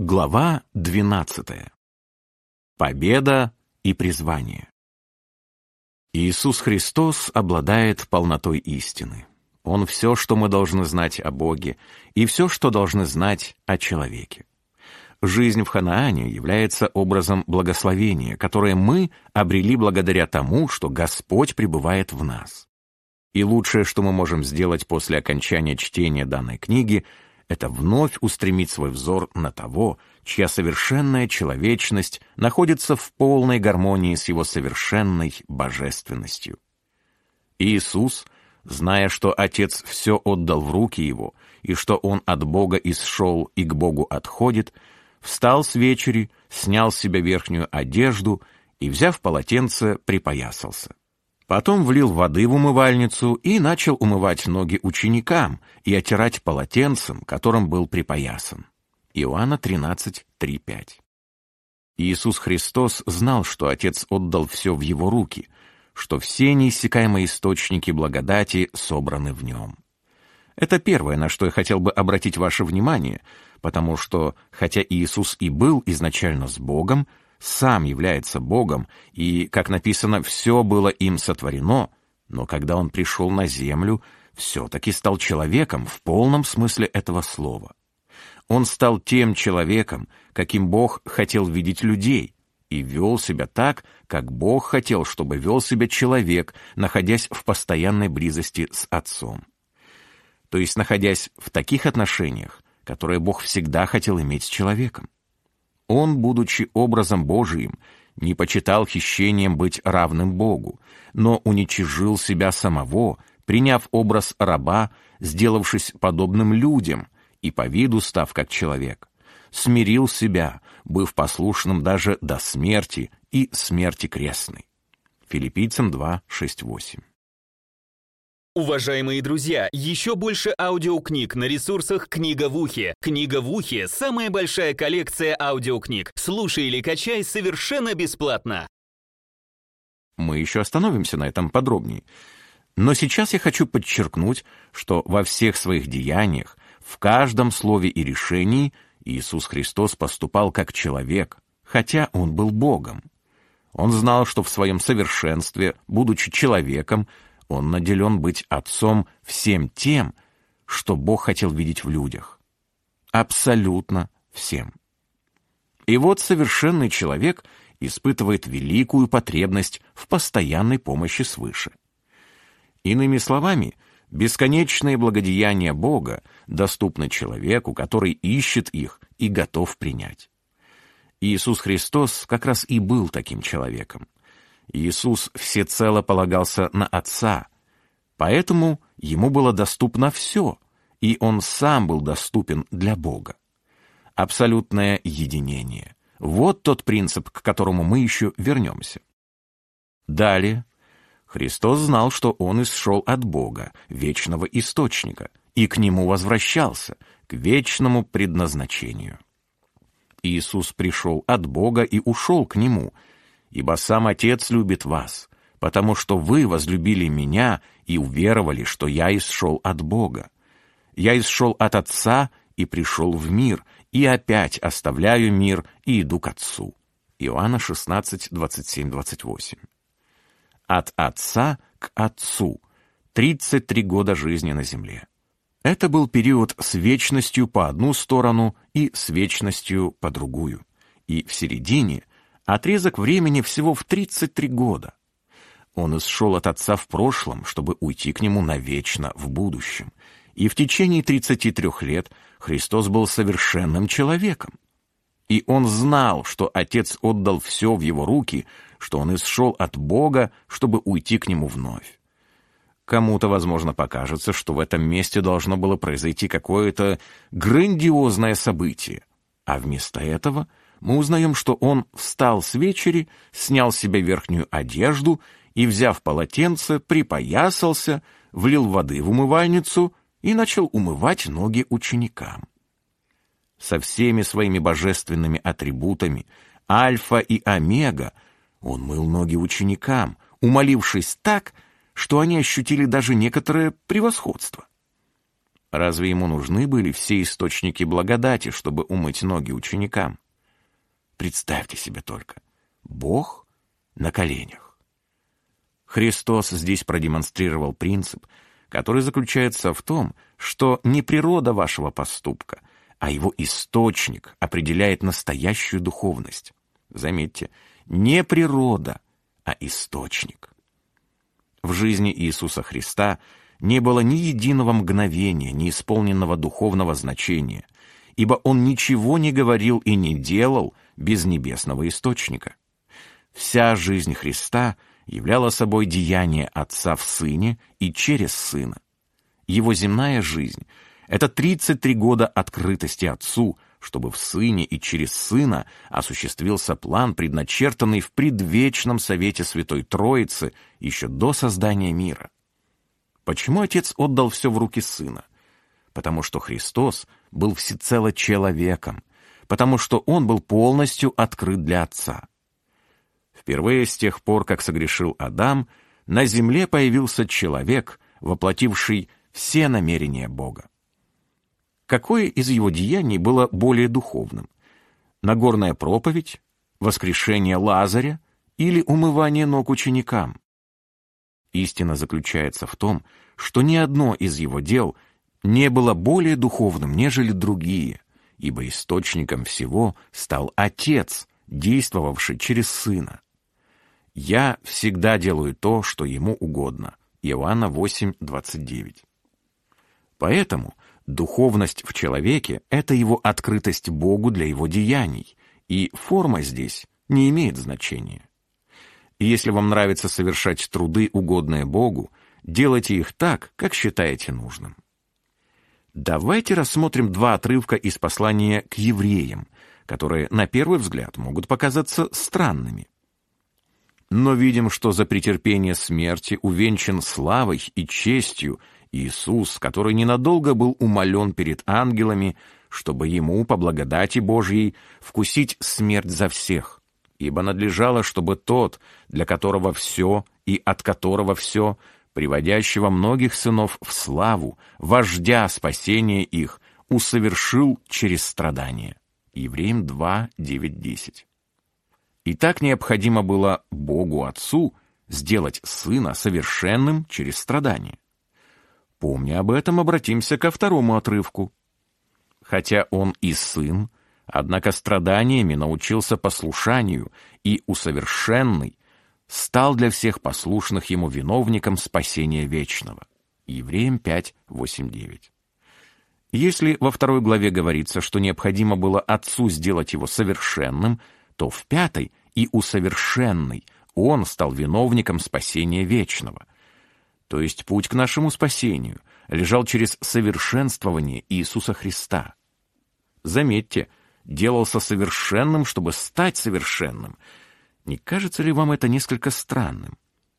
Глава 12. Победа и призвание. Иисус Христос обладает полнотой истины. Он все, что мы должны знать о Боге, и все, что должны знать о человеке. Жизнь в Ханаане является образом благословения, которое мы обрели благодаря тому, что Господь пребывает в нас. И лучшее, что мы можем сделать после окончания чтения данной книги — это вновь устремить свой взор на того, чья совершенная человечность находится в полной гармонии с его совершенной божественностью. Иисус, зная, что Отец все отдал в руки Его, и что Он от Бога исшел и к Богу отходит, встал с вечери, снял с себя верхнюю одежду и, взяв полотенце, припоясался. Потом влил воды в умывальницу и начал умывать ноги ученикам и отирать полотенцем, которым был припоясан. Иоанна 13, 3, 5. Иисус Христос знал, что Отец отдал все в Его руки, что все неиссякаемые источники благодати собраны в Нем. Это первое, на что я хотел бы обратить ваше внимание, потому что, хотя Иисус и был изначально с Богом, сам является Богом, и, как написано, все было им сотворено, но когда он пришел на землю, все-таки стал человеком в полном смысле этого слова. Он стал тем человеком, каким Бог хотел видеть людей, и вел себя так, как Бог хотел, чтобы вел себя человек, находясь в постоянной близости с Отцом. То есть находясь в таких отношениях, которые Бог всегда хотел иметь с человеком. Он, будучи образом Божиим, не почитал хищением быть равным Богу, но уничижил себя самого, приняв образ раба, сделавшись подобным людям и по виду став как человек. Смирил себя, быв послушным даже до смерти и смерти крестной. Филиппийцам 2, 6, 8. Уважаемые друзья, еще больше аудиокниг на ресурсах «Книга в ухе». «Книга в ухе» — самая большая коллекция аудиокниг. Слушай или качай совершенно бесплатно. Мы еще остановимся на этом подробнее. Но сейчас я хочу подчеркнуть, что во всех своих деяниях, в каждом слове и решении Иисус Христос поступал как человек, хотя Он был Богом. Он знал, что в своем совершенстве, будучи человеком, он наделен быть отцом всем тем, что Бог хотел видеть в людях. Абсолютно всем. И вот совершенный человек испытывает великую потребность в постоянной помощи свыше. Иными словами, бесконечные благодеяния Бога доступны человеку, который ищет их и готов принять. Иисус Христос как раз и был таким человеком. Иисус всецело полагался на Отца, поэтому ему было доступно все, и он сам был доступен для Бога. Абсолютное единение. Вот тот принцип, к которому мы еще вернемся. Далее. Христос знал, что он исшел от Бога, вечного источника, и к нему возвращался, к вечному предназначению. Иисус пришел от Бога и ушел к нему, ибо сам Отец любит вас, потому что вы возлюбили меня и уверовали, что я исшел от Бога. Я исшел от Отца и пришел в мир, и опять оставляю мир и иду к Отцу». Иоанна 16, 27, 28. От Отца к Отцу. 33 года жизни на земле. Это был период с вечностью по одну сторону и с вечностью по другую. И в середине Отрезок времени всего в 33 года. Он исшел от отца в прошлом, чтобы уйти к нему навечно в будущем. И в течение 33 лет Христос был совершенным человеком. И он знал, что Отец отдал все в его руки, что он исшел от Бога, чтобы уйти к нему вновь. Кому-то, возможно, покажется, что в этом месте должно было произойти какое-то грандиозное событие, а вместо этого — мы узнаем, что он встал с вечери, снял с себя верхнюю одежду и, взяв полотенце, припоясался, влил воды в умывальницу и начал умывать ноги ученикам. Со всеми своими божественными атрибутами, альфа и омега, он мыл ноги ученикам, умолившись так, что они ощутили даже некоторое превосходство. Разве ему нужны были все источники благодати, чтобы умыть ноги ученикам? Представьте себе только. Бог на коленях. Христос здесь продемонстрировал принцип, который заключается в том, что не природа вашего поступка, а его источник определяет настоящую духовность. Заметьте, не природа, а источник. В жизни Иисуса Христа – не было ни единого мгновения, не исполненного духовного значения, ибо он ничего не говорил и не делал без небесного источника. Вся жизнь Христа являла собой деяние Отца в Сыне и через Сына. Его земная жизнь — это 33 года открытости Отцу, чтобы в Сыне и через Сына осуществился план, предначертанный в предвечном Совете Святой Троицы еще до создания мира. Почему отец отдал все в руки сына? Потому что Христос был всецело человеком, потому что он был полностью открыт для отца. Впервые с тех пор, как согрешил Адам, на земле появился человек, воплотивший все намерения Бога. Какое из его деяний было более духовным? Нагорная проповедь, воскрешение Лазаря или умывание ног ученикам? Истина заключается в том, что ни одно из его дел не было более духовным, нежели другие, ибо источником всего стал Отец, действовавший через Сына. «Я всегда делаю то, что ему угодно» Иоанна 8:29. Поэтому духовность в человеке — это его открытость Богу для его деяний, и форма здесь не имеет значения. И если вам нравится совершать труды, угодные Богу, делайте их так, как считаете нужным. Давайте рассмотрим два отрывка из послания к евреям, которые на первый взгляд могут показаться странными. Но видим, что за претерпение смерти увенчан славой и честью Иисус, который ненадолго был умолен перед ангелами, чтобы ему, по благодати Божьей, вкусить смерть за всех ибо надлежало, чтобы тот, для которого все и от которого все, приводящего многих сынов в славу, вождя спасения их, усовершил через страдания. Евреям 2, 9, 10. И так необходимо было Богу Отцу сделать Сына совершенным через страдания. Помня об этом, обратимся ко второму отрывку. Хотя Он и Сын, Однако страданиями научился послушанию и усовершенный стал для всех послушных ему виновником спасения вечного. Евреям 5, 8, 9. Если во второй главе говорится, что необходимо было Отцу сделать его совершенным, то в пятой и усовершенный он стал виновником спасения вечного. То есть путь к нашему спасению лежал через совершенствование Иисуса Христа. Заметьте, делался совершенным, чтобы стать совершенным. Не кажется ли вам это несколько странным?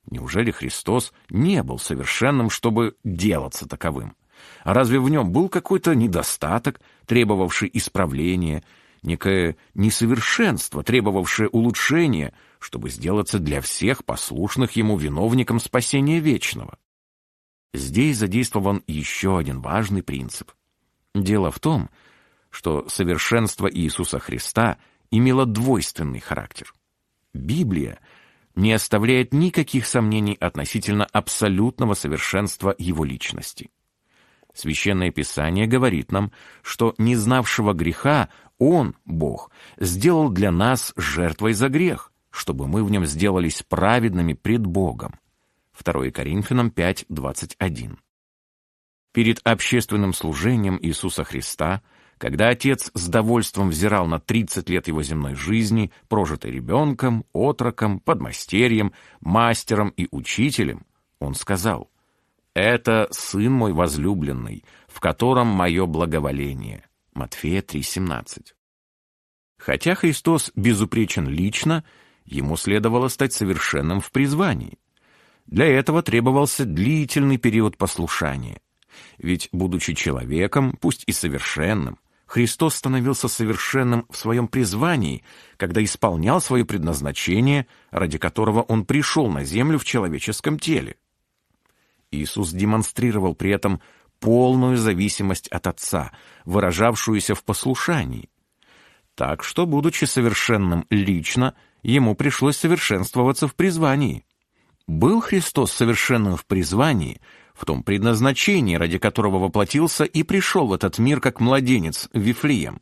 Неужели Христос не был совершенным, чтобы делаться таковым? А разве в нем был какой-то недостаток, требовавший исправления, некое несовершенство, требовавшее улучшения, чтобы сделаться для всех послушных ему виновником спасения вечного? Здесь задействован еще один важный принцип. Дело в том, что совершенство Иисуса Христа имело двойственный характер. Библия не оставляет никаких сомнений относительно абсолютного совершенства его личности. Священное Писание говорит нам, что не знавшего греха Он, Бог, сделал для нас жертвой за грех, чтобы мы в нем сделались праведными пред Богом. 2 Коринфянам 5:21. Перед общественным служением Иисуса Христа – когда отец с довольством взирал на 30 лет его земной жизни, прожитой ребенком, отроком, подмастерьем, мастером и учителем, он сказал, «Это сын мой возлюбленный, в котором мое благоволение». Матфея 3,17. Хотя Христос безупречен лично, ему следовало стать совершенным в призвании. Для этого требовался длительный период послушания. Ведь, будучи человеком, пусть и совершенным, Христос становился совершенным в своем призвании, когда исполнял свое предназначение, ради которого Он пришел на землю в человеческом теле. Иисус демонстрировал при этом полную зависимость от Отца, выражавшуюся в послушании. Так что, будучи совершенным лично, ему пришлось совершенствоваться в призвании. Был Христос совершенным в призвании, в том предназначении, ради которого воплотился и пришел в этот мир как младенец Вифлеем.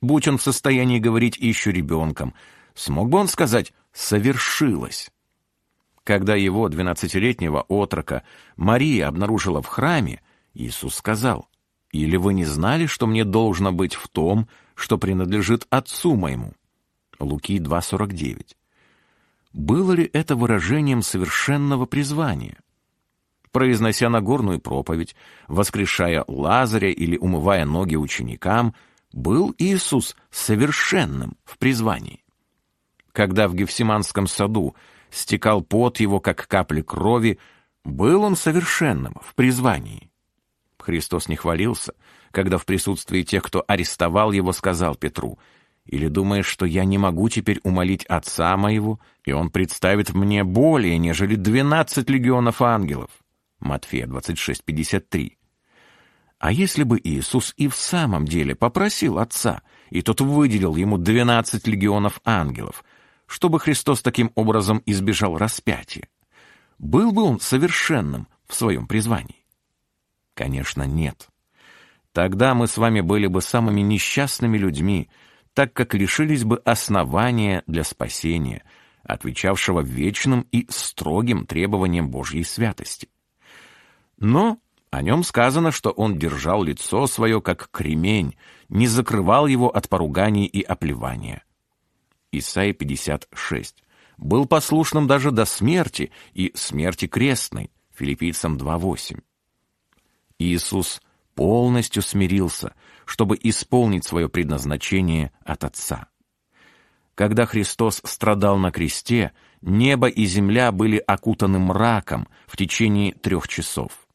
Будь он в состоянии говорить еще ребенком, смог бы он сказать «совершилось». Когда его, двенадцатилетнего отрока, Мария обнаружила в храме, Иисус сказал, «Или вы не знали, что мне должно быть в том, что принадлежит отцу моему?» Луки 2.49. Было ли это выражением совершенного призвания? Произнося Нагорную проповедь, воскрешая Лазаря или умывая ноги ученикам, был Иисус совершенным в призвании. Когда в Гефсиманском саду стекал пот его, как капли крови, был он совершенным в призвании. Христос не хвалился, когда в присутствии тех, кто арестовал его, сказал Петру — или думаешь, что я не могу теперь умолить Отца моего, и Он представит мне более, нежели двенадцать легионов ангелов?» Матфея 26:53. А если бы Иисус и в самом деле попросил Отца, и тот выделил ему двенадцать легионов ангелов, чтобы Христос таким образом избежал распятия, был бы он совершенным в своем призвании? Конечно, нет. Тогда мы с вами были бы самыми несчастными людьми, так как лишились бы основания для спасения, отвечавшего вечным и строгим требованиям Божьей святости. Но о нем сказано, что он держал лицо свое, как кремень, не закрывал его от поруганий и оплевания. Исайя 56. Был послушным даже до смерти и смерти крестной. Филиппийцам 2.8. Иисус полностью смирился, чтобы исполнить свое предназначение от Отца. Когда Христос страдал на кресте, небо и земля были окутаны мраком в течение трех часов.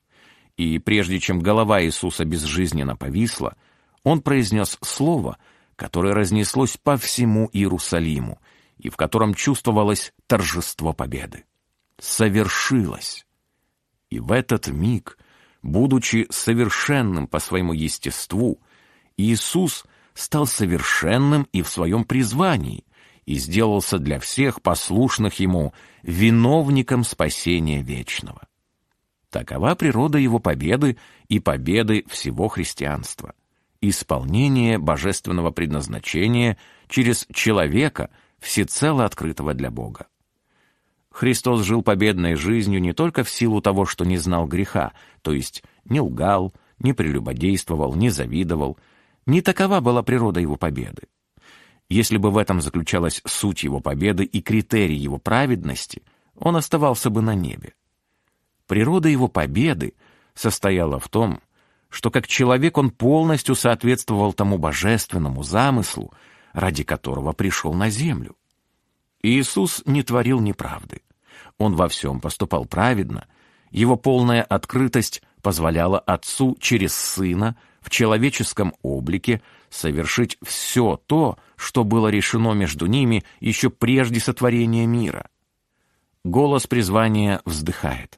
И прежде чем голова Иисуса безжизненно повисла, Он произнес слово, которое разнеслось по всему Иерусалиму и в котором чувствовалось торжество победы. «Совершилось!» И в этот миг, будучи совершенным по своему естеству, Иисус стал совершенным и в своем призвании и сделался для всех послушных Ему виновником спасения вечного. Такова природа Его победы и победы всего христианства. Исполнение божественного предназначения через человека, всецело открытого для Бога. Христос жил победной жизнью не только в силу того, что не знал греха, то есть не лгал, не прелюбодействовал, не завидовал, не такова была природа его победы. Если бы в этом заключалась суть его победы и критерий его праведности, он оставался бы на небе. Природа его победы состояла в том, что как человек он полностью соответствовал тому божественному замыслу, ради которого пришел на землю. Иисус не творил неправды. Он во всем поступал праведно, его полная открытость позволяла Отцу через Сына в человеческом облике совершить все то, что было решено между ними еще прежде сотворения мира. Голос призвания вздыхает.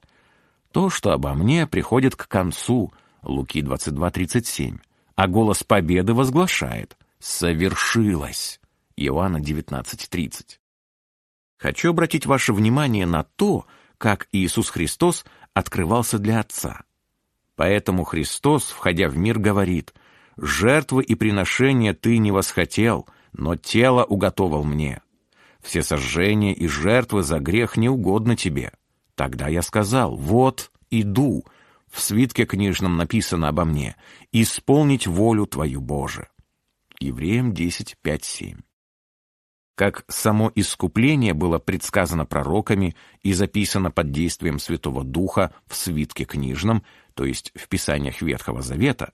То, что обо мне, приходит к концу, Луки 22.37, а голос победы возглашает «Совершилось!» Иоанна 19.30. Хочу обратить ваше внимание на то, как Иисус Христос открывался для Отца. Поэтому Христос, входя в мир, говорит, «Жертвы и приношения ты не восхотел, но тело уготовал мне. Все сожжения и жертвы за грех не угодно тебе». Тогда я сказал, «Вот, иду». В свитке книжном написано обо мне, «Исполнить волю твою, Боже». Евреям 10, 5, 7 как само искупление было предсказано пророками и записано под действием Святого Духа в свитке книжном, то есть в Писаниях Ветхого Завета,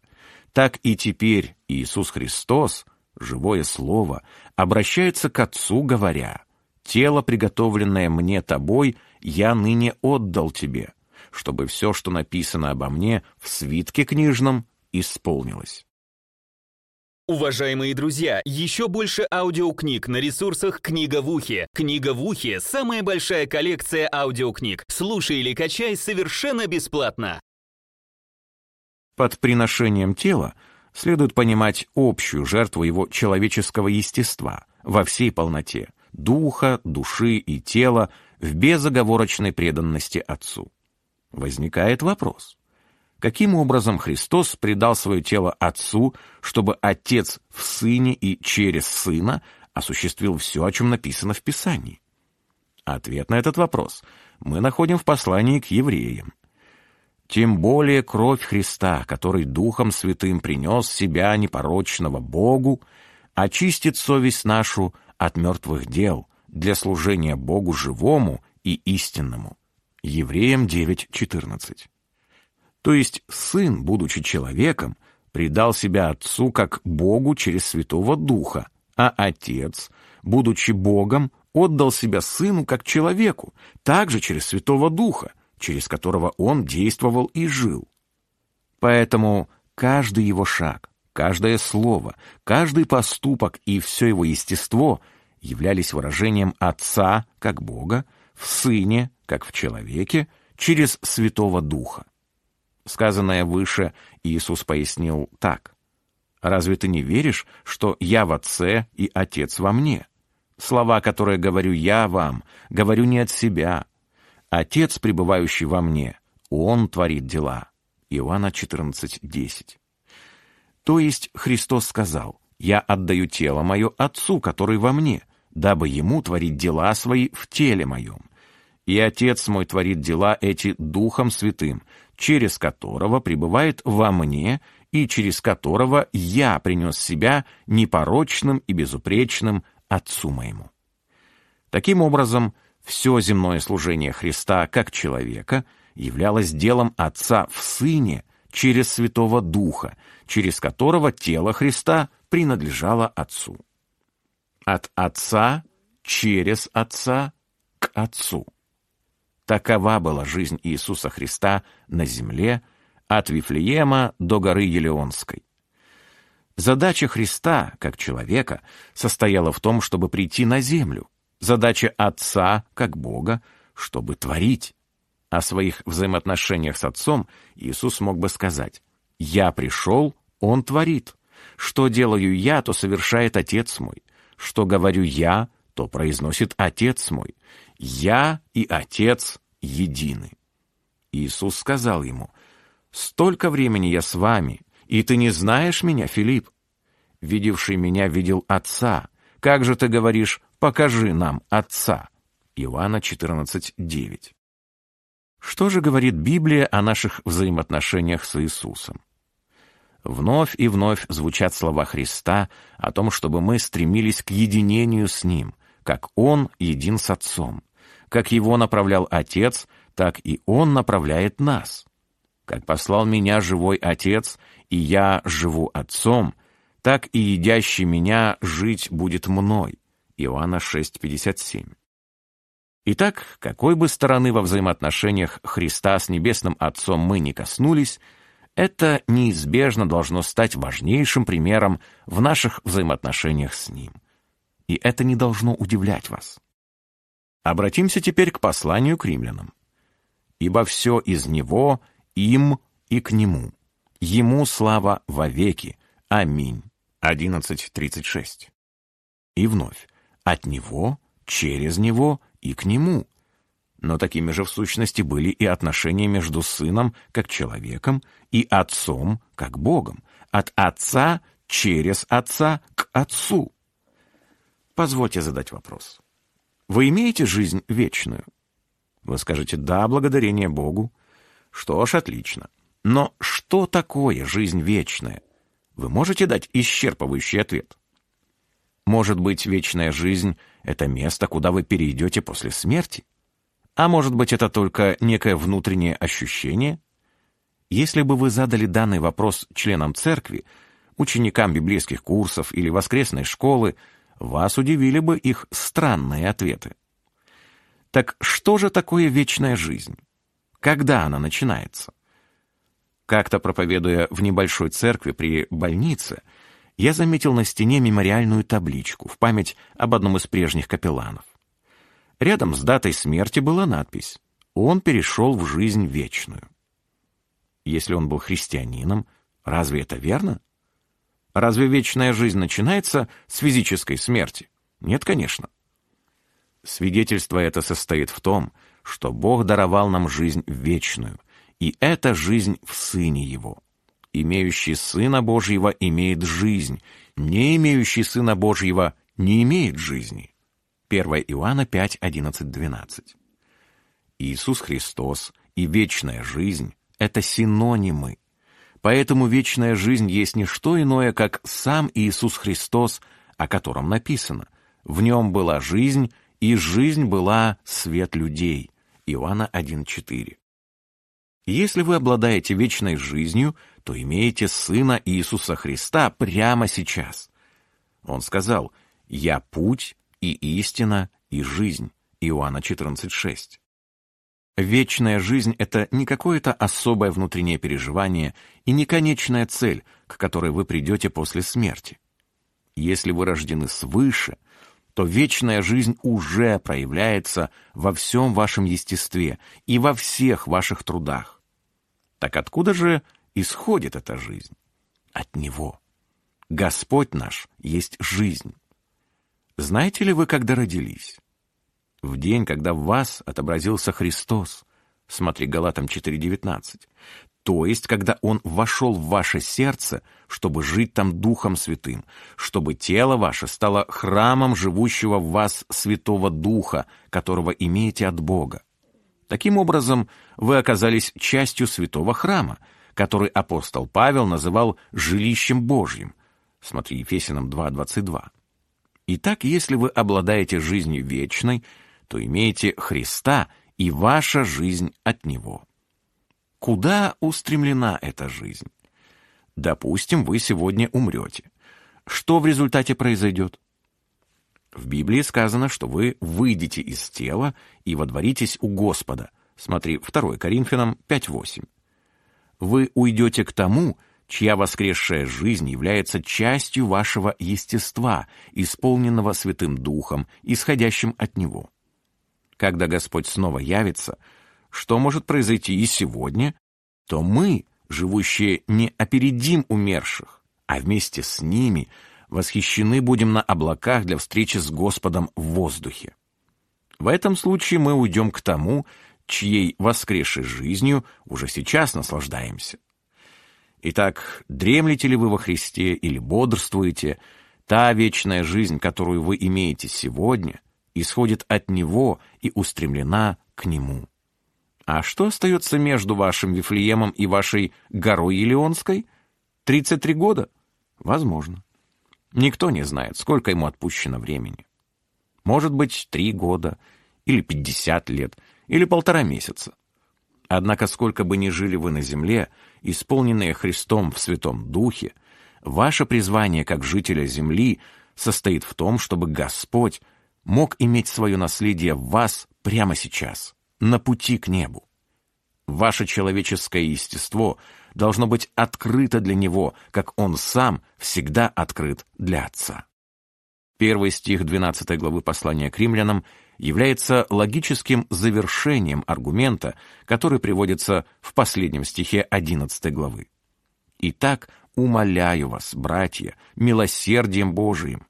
так и теперь Иисус Христос, живое Слово, обращается к Отцу, говоря, «Тело, приготовленное мне тобой, я ныне отдал тебе, чтобы все, что написано обо мне в свитке книжном, исполнилось». Уважаемые друзья, еще больше аудиокниг на ресурсах «Книга в ухе». «Книга в ухе» — самая большая коллекция аудиокниг. Слушай или качай совершенно бесплатно. Под приношением тела следует понимать общую жертву его человеческого естества во всей полноте, духа, души и тела в безоговорочной преданности Отцу. Возникает вопрос. Каким образом Христос предал свое тело Отцу, чтобы Отец в Сыне и через Сына осуществил все, о чем написано в Писании? Ответ на этот вопрос мы находим в послании к евреям. Тем более кровь Христа, который Духом Святым принес себя непорочного Богу, очистит совесть нашу от мертвых дел для служения Богу живому и истинному. Евреям 9.14. То есть Сын, будучи человеком, предал себя Отцу как Богу через Святого Духа, а Отец, будучи Богом, отдал себя Сыну как человеку, также через Святого Духа, через которого Он действовал и жил. Поэтому каждый его шаг, каждое слово, каждый поступок и все его естество являлись выражением Отца как Бога, в Сыне как в человеке, через Святого Духа. Сказанное выше Иисус пояснил так. «Разве ты не веришь, что я в Отце и Отец во мне? Слова, которые говорю я вам, говорю не от себя. Отец, пребывающий во мне, Он творит дела». Иоанна 14:10. То есть Христос сказал, «Я отдаю тело мое Отцу, который во мне, дабы Ему творить дела свои в теле моем. И Отец мой творит дела эти Духом Святым, через которого пребывает во мне и через которого я принес себя непорочным и безупречным Отцу моему». Таким образом, все земное служение Христа как человека являлось делом Отца в Сыне через Святого Духа, через которого тело Христа принадлежало Отцу. От Отца через Отца к Отцу. Такова была жизнь Иисуса Христа на земле от Вифлеема до горы Елеонской. Задача Христа, как человека, состояла в том, чтобы прийти на землю. Задача Отца, как Бога, чтобы творить. О своих взаимоотношениях с Отцом Иисус мог бы сказать «Я пришел, Он творит. Что делаю я, то совершает Отец мой. Что говорю я, то произносит Отец мой. Я и Отец едины». Иисус сказал ему «Столько времени я с вами, и ты не знаешь меня, Филипп? Видевший меня видел Отца. Как же ты говоришь, покажи нам Отца?» Иоанна 14:9. Что же говорит Библия о наших взаимоотношениях с Иисусом? Вновь и вновь звучат слова Христа о том, чтобы мы стремились к единению с Ним, как Он един с Отцом. Как Его направлял Отец, так и Он направляет нас. Как послал меня живой Отец, и я живу Отцом, так и едящий меня жить будет мной. Иоанна 6,57. Итак, какой бы стороны во взаимоотношениях Христа с Небесным Отцом мы ни коснулись, это неизбежно должно стать важнейшим примером в наших взаимоотношениях с Ним. И это не должно удивлять вас. Обратимся теперь к посланию к римлянам. «Ибо все из Него, им и к Нему. Ему слава вовеки. Аминь». 11.36. И вновь. От Него, через Него и к нему. Но такими же в сущности были и отношения между сыном как человеком и отцом как Богом, от отца через отца к отцу. Позвольте задать вопрос. Вы имеете жизнь вечную? Вы скажете «да, благодарение Богу». Что ж, отлично. Но что такое жизнь вечная? Вы можете дать исчерпывающий ответ? Может быть, вечная жизнь — это место, куда вы перейдете после смерти? А может быть, это только некое внутреннее ощущение? Если бы вы задали данный вопрос членам церкви, ученикам библейских курсов или воскресной школы, вас удивили бы их странные ответы. Так что же такое вечная жизнь? Когда она начинается? Как-то проповедуя в небольшой церкви при больнице, я заметил на стене мемориальную табличку в память об одном из прежних капелланов. Рядом с датой смерти была надпись «Он перешел в жизнь вечную». Если он был христианином, Разве это верно? Разве вечная жизнь начинается с физической смерти? Нет, конечно. Свидетельство это состоит в том, что Бог даровал нам жизнь вечную, и эта жизнь в Сыне Его. Имеющий Сына Божьего имеет жизнь, не имеющий Сына Божьего не имеет жизни. 1 Иоанна 5, 11, 12. Иисус Христос и вечная жизнь — это синонимы. Поэтому вечная жизнь есть не что иное, как сам Иисус Христос, о котором написано. В нем была жизнь, и жизнь была свет людей. Иоанна 1.4. Если вы обладаете вечной жизнью, то имеете Сына Иисуса Христа прямо сейчас. Он сказал, «Я путь и истина и жизнь» Иоанна 14.6. Вечная жизнь — это не какое-то особое внутреннее переживание и не конечная цель, к которой вы придете после смерти. Если вы рождены свыше — то вечная жизнь уже проявляется во всем вашем естестве и во всех ваших трудах. Так откуда же исходит эта жизнь? От Него. Господь наш есть жизнь. Знаете ли вы, когда родились? В день, когда в вас отобразился Христос. Смотри Галатам 4.19 то есть когда Он вошел в ваше сердце, чтобы жить там Духом Святым, чтобы тело ваше стало храмом живущего в вас Святого Духа, которого имеете от Бога. Таким образом, вы оказались частью святого храма, который апостол Павел называл «жилищем Божьим». Смотри, Ефесянам 2.22. Итак, если вы обладаете жизнью вечной, то имеете Христа, и ваша жизнь от Него. Куда устремлена эта жизнь? Допустим, вы сегодня умрете. Что в результате произойдет? В Библии сказано, что вы выйдете из тела и водворитесь у Господа. Смотри, 2 Коринфянам 5.8. Вы уйдете к тому, чья воскресшая жизнь является частью вашего естества, исполненного Святым Духом, исходящим от Него. Когда Господь снова явится — что может произойти и сегодня, то мы, живущие, не опередим умерших, а вместе с ними восхищены будем на облаках для встречи с Господом в воздухе. В этом случае мы уйдем к тому, чьей воскресшей жизнью уже сейчас наслаждаемся. Итак, дремлете ли вы во Христе или бодрствуете, та вечная жизнь, которую вы имеете сегодня, исходит от Него и устремлена к Нему. А что остается между вашим Вифлеемом и вашей горой Елеонской? 33 года? Возможно. Никто не знает, сколько ему отпущено времени. Может быть, три года, или 50 лет, или полтора месяца. Однако, сколько бы ни жили вы на земле, исполненные Христом в Святом Духе, ваше призвание как жителя земли состоит в том, чтобы Господь мог иметь свое наследие в вас прямо сейчас на пути к небу. Ваше человеческое естество должно быть открыто для Него, как Он сам всегда открыт для Отца. Первый стих 12 главы послания к римлянам является логическим завершением аргумента, который приводится в последнем стихе 11 главы. «Итак, умоляю вас, братья, милосердием Божиим,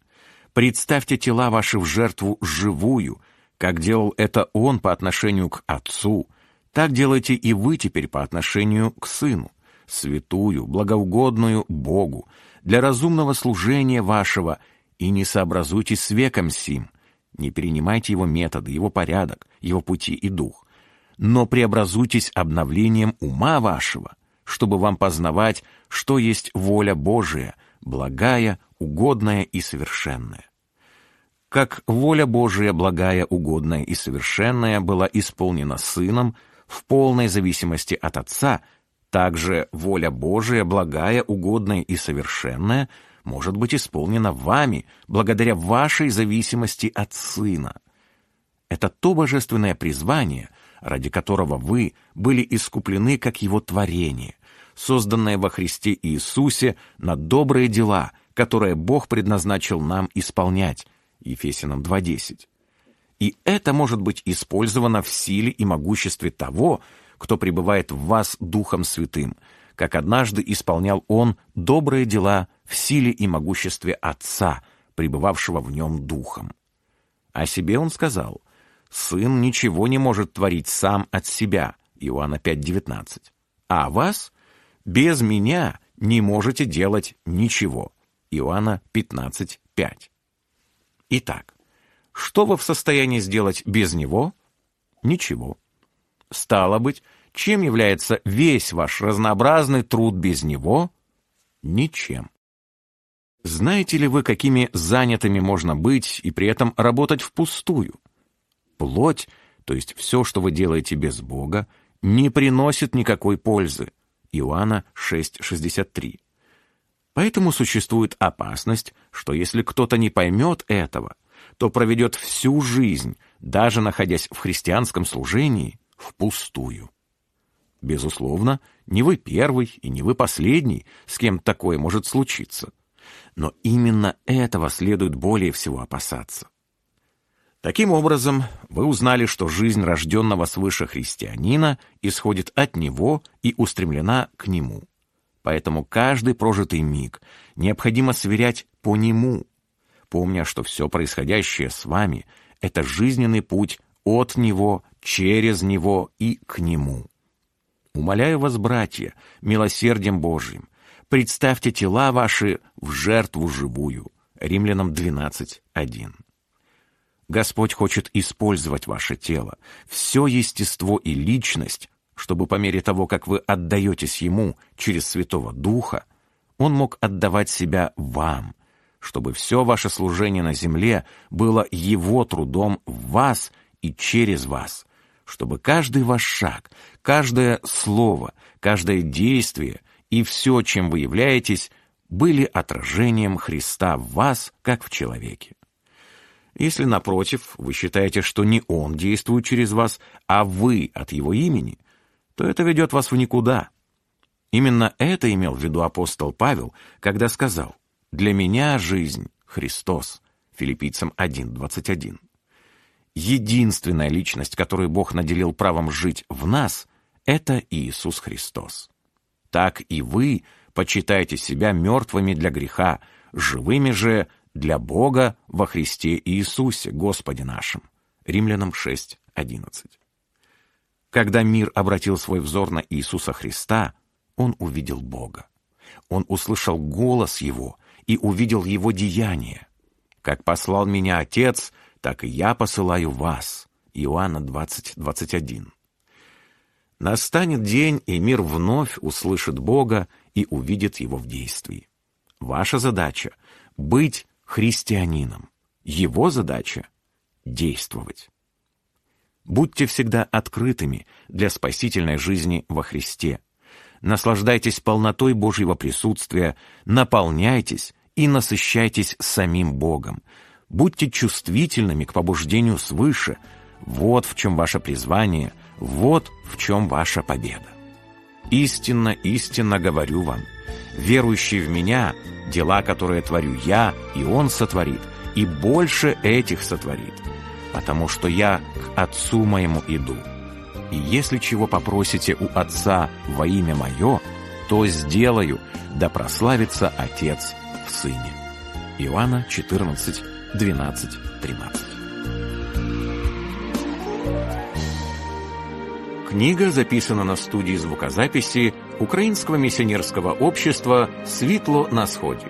представьте тела ваши в жертву живую, как делал это Он по отношению к Отцу, так делайте и вы теперь по отношению к Сыну, святую, благоугодную Богу, для разумного служения вашего, и не сообразуйтесь с веком сим, не перенимайте его методы, его порядок, его пути и дух, но преобразуйтесь обновлением ума вашего, чтобы вам познавать, что есть воля Божия, благая, угодная и совершенная. Как воля Божия, благая, угодная и совершенная, была исполнена Сыном в полной зависимости от Отца, также воля Божия, благая, угодная и совершенная, может быть исполнена вами, благодаря вашей зависимости от Сына. Это то божественное призвание, ради которого вы были искуплены как Его творение, созданное во Христе Иисусе на добрые дела, которые Бог предназначил нам исполнять, Ефесянам 2.10. И это может быть использовано в силе и могуществе того, кто пребывает в вас Духом Святым, как однажды исполнял он добрые дела в силе и могуществе Отца, пребывавшего в нем духом. О себе он сказал, «Сын ничего не может творить сам от себя» Иоанна 5.19, «а вас без меня не можете делать ничего» Иоанна 15.5. Итак, что вы в состоянии сделать без него? Ничего. Стало быть, чем является весь ваш разнообразный труд без него? Ничем. Знаете ли вы, какими занятыми можно быть и при этом работать впустую? Плоть, то есть все, что вы делаете без Бога, не приносит никакой пользы. Иоанна 6,63. Поэтому существует опасность, что если кто-то не поймет этого, то проведет всю жизнь, даже находясь в христианском служении, впустую. Безусловно, не вы первый и не вы последний, с кем такое может случиться. Но именно этого следует более всего опасаться. Таким образом, вы узнали, что жизнь рожденного свыше христианина исходит от него и устремлена к нему. Поэтому каждый прожитый миг необходимо сверять по нему, помня, что все происходящее с вами — это жизненный путь от него, через него и к нему. Умоляю вас, братья, милосердием Божьим, представьте тела ваши в жертву живую. Римлянам 12.1. Господь хочет использовать ваше тело, все естество и личность, чтобы по мере того, как вы отдаетесь Ему через Святого Духа, Он мог отдавать себя вам, чтобы все ваше служение на земле было Его трудом в вас и через вас, чтобы каждый ваш шаг, каждое слово, каждое действие и все, чем вы являетесь, были отражением Христа в вас, как в человеке. Если, напротив, вы считаете, что не Он действует через вас, а вы от Его имени, то это ведет вас в никуда. Именно это имел в виду апостол Павел, когда сказал «Для меня жизнь — Христос» Филиппийцам 1.21. Единственная личность, которую Бог наделил правом жить в нас, это Иисус Христос. Так и вы почитайте себя мертвыми для греха, живыми же для Бога во Христе Иисусе, Господе нашим. Римлянам 6.11. Когда мир обратил свой взор на Иисуса Христа, он увидел Бога. Он услышал голос Его и увидел Его деяние. «Как послал меня Отец, так и я посылаю вас». Иоанна 20, 21. Настанет день, и мир вновь услышит Бога и увидит Его в действии. Ваша задача — быть христианином. Его задача — действовать. Будьте всегда открытыми для спасительной жизни во Христе. Наслаждайтесь полнотой Божьего присутствия, наполняйтесь и насыщайтесь самим Богом, Будьте чувствительными к побуждению свыше. Вот в чем ваше призвание, вот в чем ваша победа. Истинно, истинно говорю вам, верующий в Меня, дела, которые творю я, и Он сотворит, и больше этих сотворит, потому что я к Отцу моему иду. И если чего попросите у Отца во имя Мое, то сделаю, да прославится Отец Сыне. Иоанна 14, 12.13. Книга записана на студии звукозаписи Украинского миссионерского общества «Светло на сходе».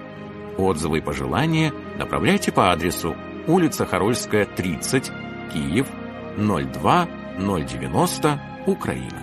Отзывы и пожелания направляйте по адресу улица Харольская, 30, Киев, 02090, Украина.